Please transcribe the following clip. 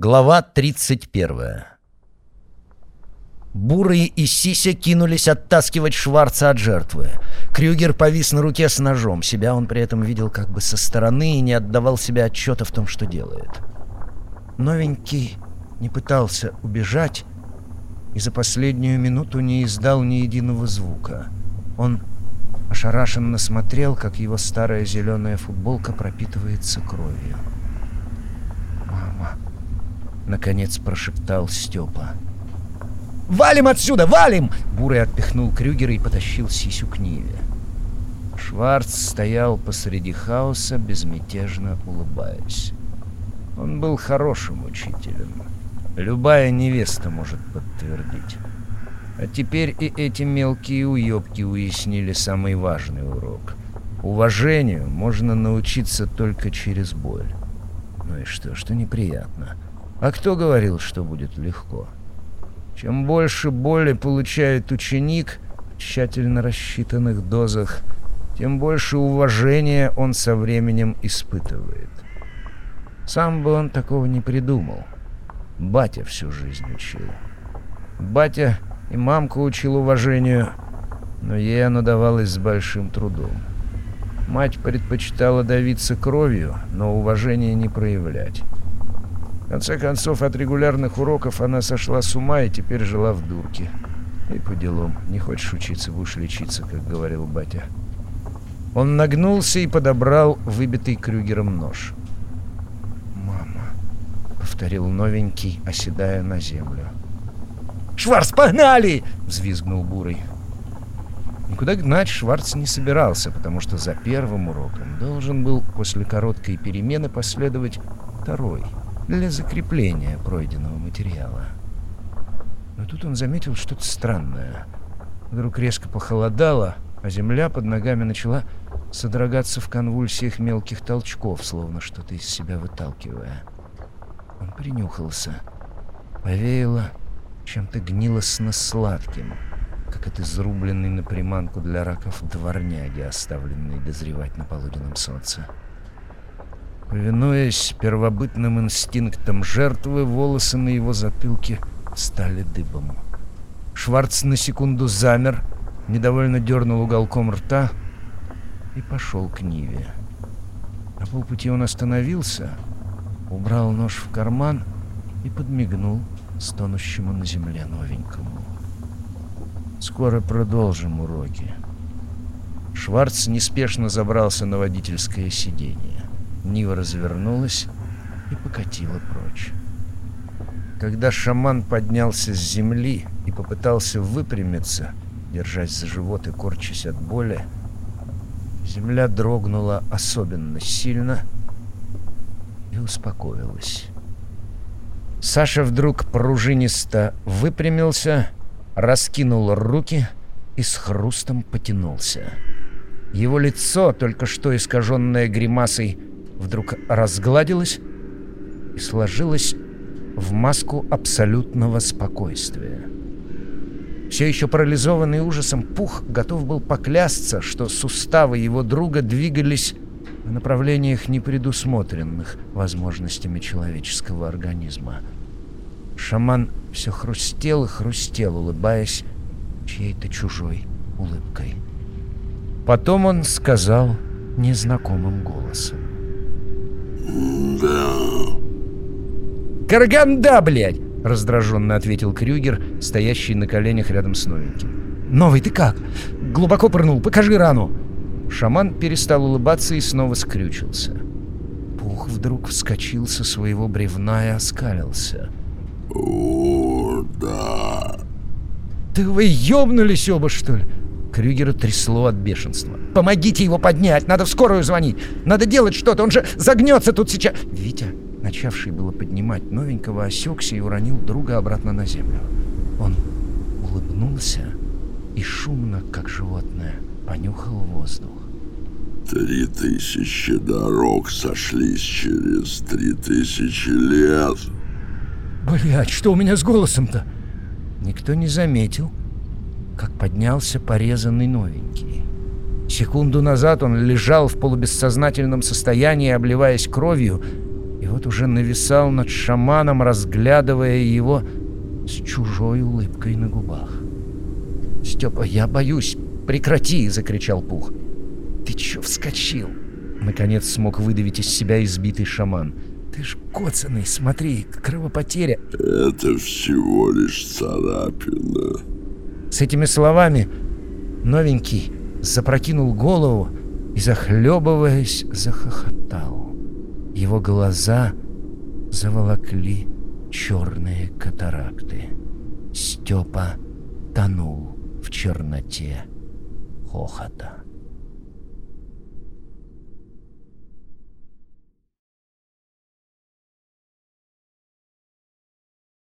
Глава 31 Бурые и Сися кинулись оттаскивать Шварца от жертвы. Крюгер повис на руке с ножом. Себя он при этом видел как бы со стороны и не отдавал себе отчета в том, что делает. Новенький не пытался убежать и за последнюю минуту не издал ни единого звука. Он ошарашенно смотрел, как его старая зеленая футболка пропитывается кровью. Наконец прошептал Степа. «Валим отсюда! Валим!» Бурый отпихнул Крюгера и потащил Сисю к Ниве. Шварц стоял посреди хаоса, безмятежно улыбаясь. Он был хорошим учителем. Любая невеста может подтвердить. А теперь и эти мелкие уебки уяснили самый важный урок. Уважению можно научиться только через боль. Ну и что, что неприятно. А кто говорил, что будет легко? Чем больше боли получает ученик в тщательно рассчитанных дозах, тем больше уважения он со временем испытывает. Сам бы он такого не придумал. Батя всю жизнь учил. Батя и мамку учил уважению, но ей оно давалось с большим трудом. Мать предпочитала давиться кровью, но уважения не проявлять. В конце концов, от регулярных уроков она сошла с ума и теперь жила в дурке. И по делам. Не хочешь учиться, будешь лечиться, как говорил батя. Он нагнулся и подобрал выбитый Крюгером нож. «Мама», — повторил новенький, оседая на землю. «Шварц, погнали!» — взвизгнул Бурый. Никуда гнать Шварц не собирался, потому что за первым уроком должен был после короткой перемены последовать второй — для закрепления пройденного материала. Но тут он заметил что-то странное. Вдруг резко похолодало, а земля под ногами начала содрогаться в конвульсиях мелких толчков, словно что-то из себя выталкивая. Он принюхался. Повеяло чем-то гнилостно-сладким, как от изрубленной на приманку для раков дворняги, оставленной дозревать на полуденном солнце. Повинуясь первобытным инстинктам жертвы, волосы на его затылке стали дыбом. Шварц на секунду замер, недовольно дернул уголком рта и пошел к Ниве. На полпути он остановился, убрал нож в карман и подмигнул стонущему на земле новенькому. «Скоро продолжим уроки». Шварц неспешно забрался на водительское сиденье. Нива развернулась и покатила прочь. Когда шаман поднялся с земли и попытался выпрямиться, держась за живот и корчась от боли, земля дрогнула особенно сильно и успокоилась. Саша вдруг пружинисто выпрямился, раскинул руки и с хрустом потянулся. Его лицо, только что искаженное гримасой, вдруг разгладилась и сложилась в маску абсолютного спокойствия. Все еще парализованный ужасом, Пух готов был поклясться, что суставы его друга двигались в направлениях, непредусмотренных возможностями человеческого организма. Шаман все хрустел и хрустел, улыбаясь чьей-то чужой улыбкой. Потом он сказал незнакомым голосом. «Да». «Карганда, блядь!» — раздраженно ответил Крюгер, стоящий на коленях рядом с новеньким. «Новый, ты как? Глубоко пырнул, покажи рану!» Шаман перестал улыбаться и снова скрючился. Пух вдруг вскочил со своего бревна и оскалился. «О, да». «Да вы ёбнулись оба, что ли?» Крюгера трясло от бешенства. «Помогите его поднять! Надо в скорую звонить! Надо делать что-то! Он же загнется тут сейчас!» Витя, начавший было поднимать новенького, осекся и уронил друга обратно на землю. Он улыбнулся и шумно, как животное, понюхал воздух. Три тысячи дорог сошлись через три тысячи лет. Блять, что у меня с голосом-то? Никто не заметил, как поднялся порезанный новенький. Секунду назад он лежал в полубессознательном состоянии, обливаясь кровью, и вот уже нависал над шаманом, разглядывая его с чужой улыбкой на губах. «Степа, я боюсь! Прекрати!» — закричал Пух. «Ты чё вскочил?» Наконец смог выдавить из себя избитый шаман. «Ты ж коцаный, смотри, кровопотеря!» Это всего лишь царапина. С этими словами новенький запрокинул голову и, захлебываясь, захохотал. Его глаза заволокли черные катаракты. Степа тонул в черноте хохота.